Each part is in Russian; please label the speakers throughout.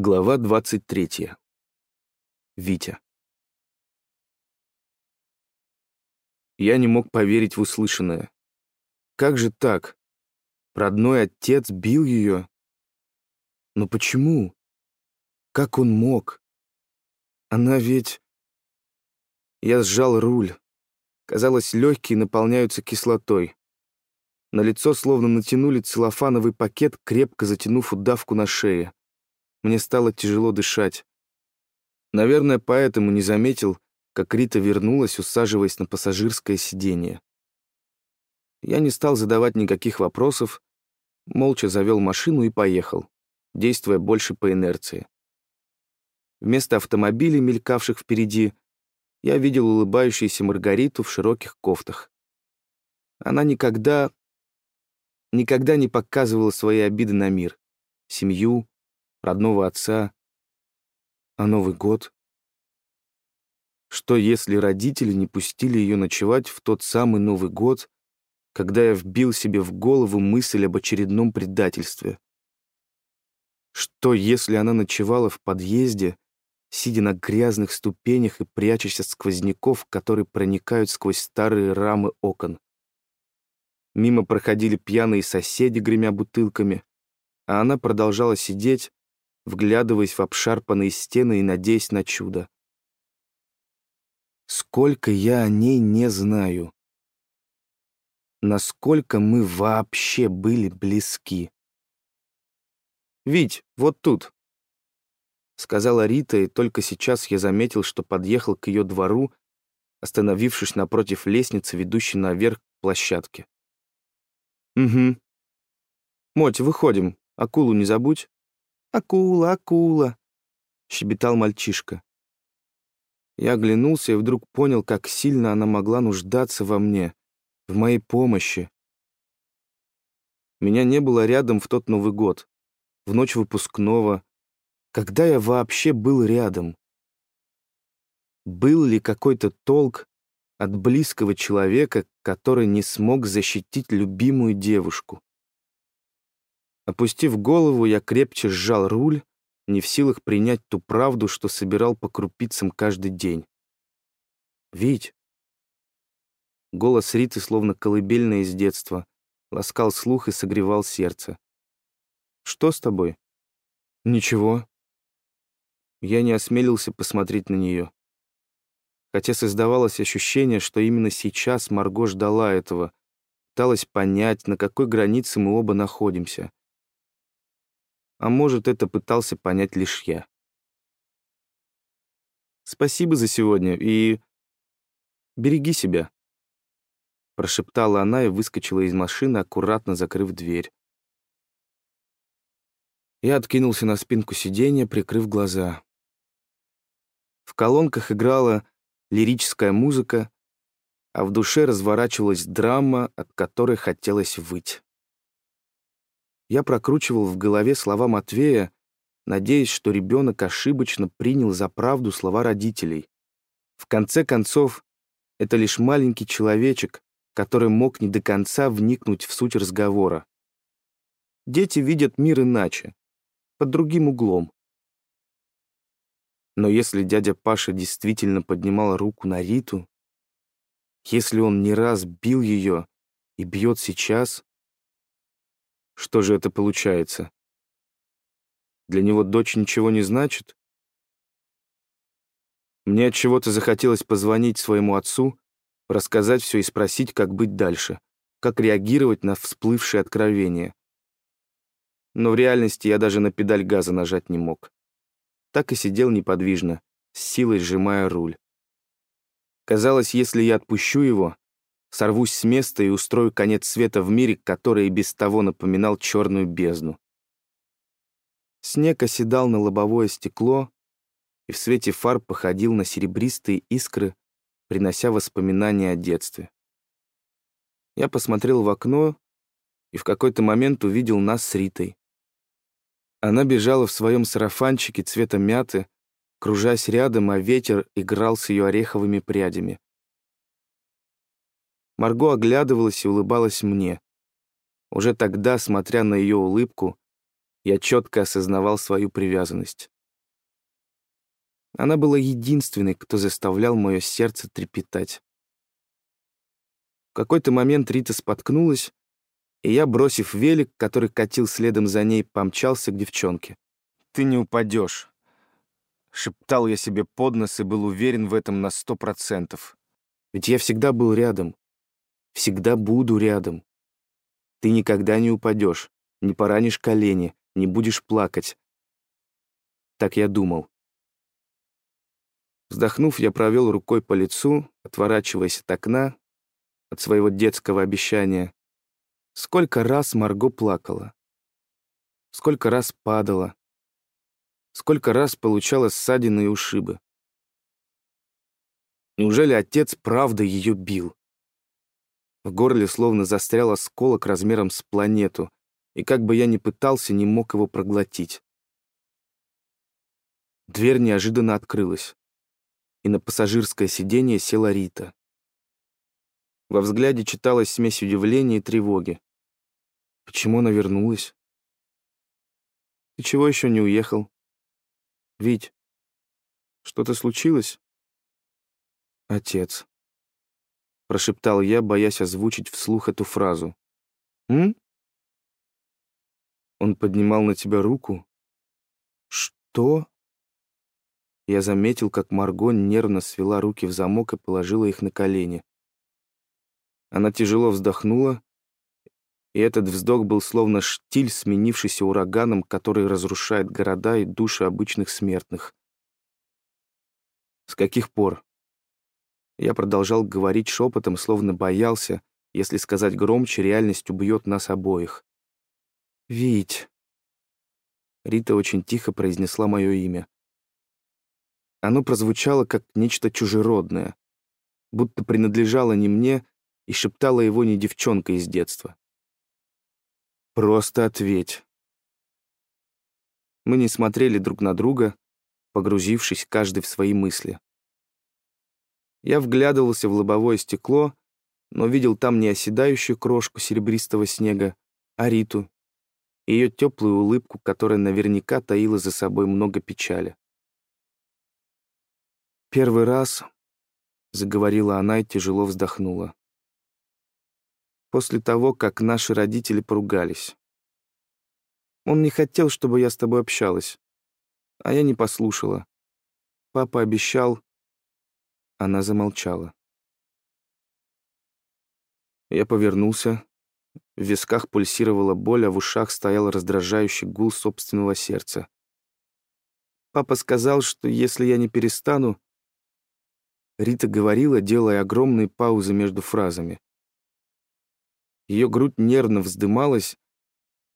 Speaker 1: Глава 23. Витя. Я не мог поверить в услышанное. Как же так? Родной отец бил ее? Но почему? Как он мог? Она ведь... Я сжал руль. Казалось, легкие наполняются кислотой. На лицо словно натянули целлофановый пакет, крепко затянув удавку на шее. Мне стало тяжело дышать. Наверное, поэтому не заметил, как Рита вернулась, усаживаясь на пассажирское сиденье. Я не стал задавать никаких вопросов, молча завел машину и поехал, действуя больше по инерции. Вместо автомобилей, мелькавших впереди, я видел улыбающуюся Маргариту в широких кофтах. Она никогда, никогда не показывала свои обиды на мир, семью, родного отца. А Новый год? Что, если родители не пустили ее ночевать в тот самый Новый год, когда я вбил себе в голову мысль об очередном предательстве? Что, если она ночевала в подъезде, сидя на грязных ступенях и прячась от сквозняков, которые проникают сквозь старые рамы окон? Мимо проходили пьяные соседи, гремя бутылками, а она продолжала сидеть, вглядываясь в обшарпанные стены и надеясь на чудо. Сколько я о ней не знаю. Насколько мы вообще были близки. «Вить, вот тут», — сказала Рита, и только сейчас я заметил, что подъехал к ее двору, остановившись напротив лестницы, ведущей наверх к площадке. «Угу. Моть, выходим. Акулу не забудь». «Акула, акула!» — щебетал мальчишка. Я оглянулся и вдруг понял, как сильно она могла нуждаться во мне, в моей помощи. Меня не было рядом в тот Новый год, в ночь выпускного. Когда я вообще был рядом? Был ли какой-то толк от близкого человека, который не смог защитить любимую девушку? Опустив голову, я крепче сжал руль, не в силах принять ту правду, что собирал по крупицам каждый день. «Вить!» Голос Риты, словно колыбельная из детства, ласкал слух и согревал сердце. «Что с тобой?» «Ничего». Я не осмелился посмотреть на нее. Хотя создавалось ощущение, что именно сейчас Марго ждала этого, пыталась понять, на какой границе мы оба находимся. А может, это пытался понять лишь я. Спасибо за сегодня и... Береги себя. Прошептала она и выскочила из машины, аккуратно закрыв дверь. Я откинулся на спинку сиденья, прикрыв глаза. В колонках играла лирическая музыка, а в душе разворачивалась драма, от которой хотелось выть. Я прокручивал в голове слова Матвея, надеясь, что ребенок ошибочно принял за правду слова родителей. В конце концов, это лишь маленький человечек, который мог не до конца вникнуть в суть разговора. Дети видят мир иначе, под другим углом. Но если дядя Паша действительно поднимал руку на Риту, если он не раз бил ее и бьет сейчас, что же это получается? Для него дочь ничего не значит? Мне от чего-то захотелось позвонить своему отцу, рассказать все и спросить, как быть дальше, как реагировать на всплывшие откровения. Но в реальности я даже на педаль газа нажать не мог. Так и сидел неподвижно, с силой сжимая руль. Казалось, если я отпущу его, Сорвусь с места и устрою конец света в мире, который и без того напоминал черную бездну. Снег оседал на лобовое стекло и в свете фар походил на серебристые искры, принося воспоминания о детстве. Я посмотрел в окно и в какой-то момент увидел нас с Ритой. Она бежала в своем сарафанчике цвета мяты, кружась рядом, а ветер играл с ее ореховыми прядями. Марго оглядывалась и улыбалась мне. Уже тогда, смотря на ее улыбку, Я четко осознавал свою привязанность. Она была единственной, кто заставлял мое сердце трепетать. В какой-то момент Рита споткнулась, и я, бросив велик, который катил следом за ней, помчался к девчонке. «Ты не упадешь», — шептал я себе под нос и был уверен в этом на сто процентов. Ведь я всегда был рядом, всегда буду рядом. Ты никогда не упадешь, не поранишь колени, не будешь плакать. Так я думал. Вздохнув, я провел рукой по лицу, отворачиваясь от окна, от своего детского обещания. Сколько раз Марго плакала. Сколько раз падала. Сколько раз получала ссадины и ушибы. Неужели отец правда ее бил? В горле словно застрял осколок размером с планету, и как бы я ни пытался, не мог его проглотить. Дверь неожиданно открылась, и на пассажирское сиденье села Рита. Во взгляде читалась смесь удивления и тревоги. Почему она вернулась? Ты чего еще не уехал? Вить, что-то случилось? Отец. Прошептал я, боясь озвучить вслух эту фразу. М? Он поднимал на тебя руку? Что? Я заметил, как Марго нервно свела руки в замок и положила их на колени. Она тяжело вздохнула, и этот вздох был словно штиль, сменившийся ураганом, который разрушает города и души обычных смертных. С каких пор? Я продолжал говорить шепотом, словно боялся, если сказать громче, реальность убьет нас обоих. «Вить!» Рита очень тихо произнесла мое имя. Оно прозвучало как нечто чужеродное, будто принадлежало не мне и шептала его не девчонка из детства. «Просто ответь». Мы не смотрели друг на друга, погрузившись каждый в свои мысли. Я вглядывался в лобовое стекло, но видел там не оседающую крошку серебристого снега, а Риту, ее теплую улыбку, которая наверняка таила за собой много печали. «Первый раз», — заговорила она и тяжело вздохнула. «После того, как наши родители поругались. Он не хотел, чтобы я с тобой общалась, а я не послушала. Папа обещал...» Она замолчала. Я повернулся, в висках пульсировала боль, а в ушах стоял раздражающий гул собственного сердца. Папа сказал, что если я не перестану... Рита говорила, делая огромные паузы между фразами. Ее грудь нервно вздымалась,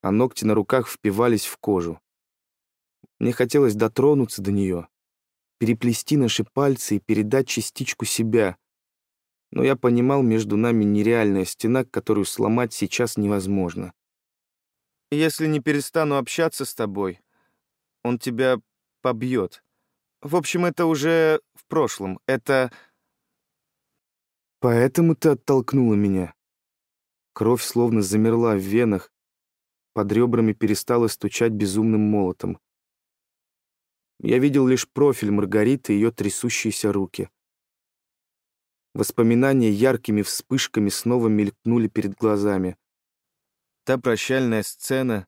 Speaker 1: а ногти на руках впивались в кожу. Мне хотелось дотронуться до нее, переплести наши пальцы и передать частичку себя, но я понимал, между нами нереальная стена, которую сломать сейчас невозможно. Если не перестану общаться с тобой, он тебя побьет. В общем, это уже в прошлом. Это... Поэтому ты оттолкнула меня. Кровь словно замерла в венах, под ребрами перестала стучать безумным молотом. Я видел лишь профиль Маргариты и ее трясущиеся руки. Воспоминания яркими вспышками снова мелькнули перед глазами. Та прощальная сцена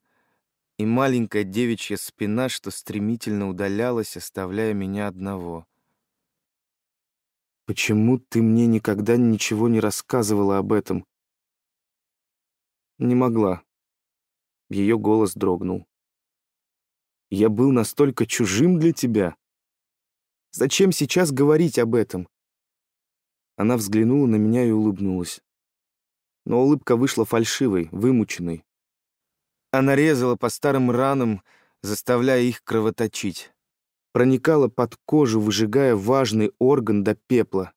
Speaker 1: и маленькая девичья спина, что стремительно удалялась, оставляя меня одного. «Почему ты мне никогда ничего не рассказывала об этом?» «Не могла». Ее голос дрогнул. «Я был настолько чужим для тебя. Зачем сейчас говорить об этом? Она взглянула на меня и улыбнулась. Но улыбка вышла фальшивой, вымученной. Она резала по старым ранам, заставляя их кровоточить. Проникала под кожу, выжигая важный орган до пепла.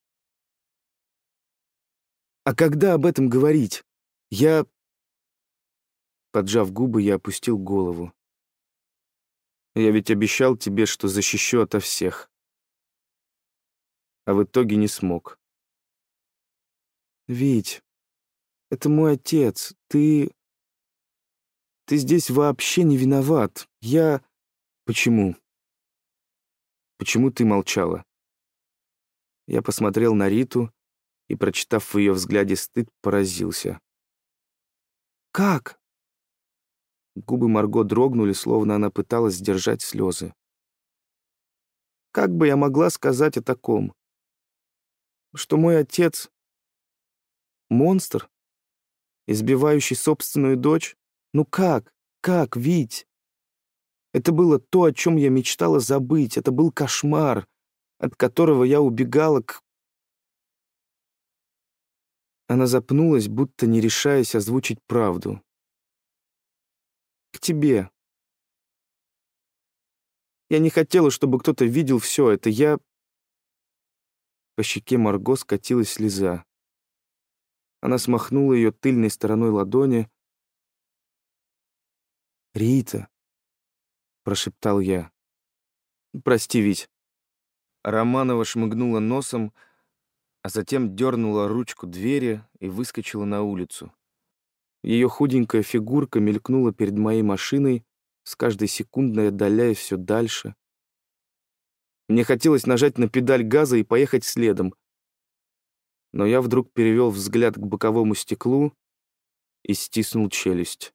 Speaker 1: «А когда об этом говорить? Я...» Поджав губы, я опустил голову. «Я ведь обещал тебе, что защищу ото всех. А в итоге не смог. «Вить, это мой отец. Ты...» ты здесь вообще не виноват. Я... Почему? Почему ты молчала? Я посмотрел на Риту и, прочитав в ее взгляде стыд, поразился. «Как?» Губы Марго дрогнули, словно она пыталась сдержать слезы. «Как бы я могла сказать о таком? Что мой отец — монстр, избивающий собственную дочь? Ну как? Как, Вить? Это было то, о чем я мечтала забыть. Это был кошмар, от которого я убегала к... Она запнулась, будто не решаясь озвучить правду. К тебе. Я не хотела, чтобы кто-то видел все это. Я... По щеке Марго скатилась слеза. Она смахнула ее тыльной стороной ладони. «Рита», — прошептал я. «Прости, Вить». Романова шмыгнула носом, а затем дернула ручку двери и выскочила на улицу. Ее худенькая фигурка мелькнула перед моей машиной, с каждой секундой отдаляясь все дальше. Мне хотелось нажать на педаль газа и поехать следом. Но я вдруг перевел взгляд к боковому стеклу и стиснул челюсть.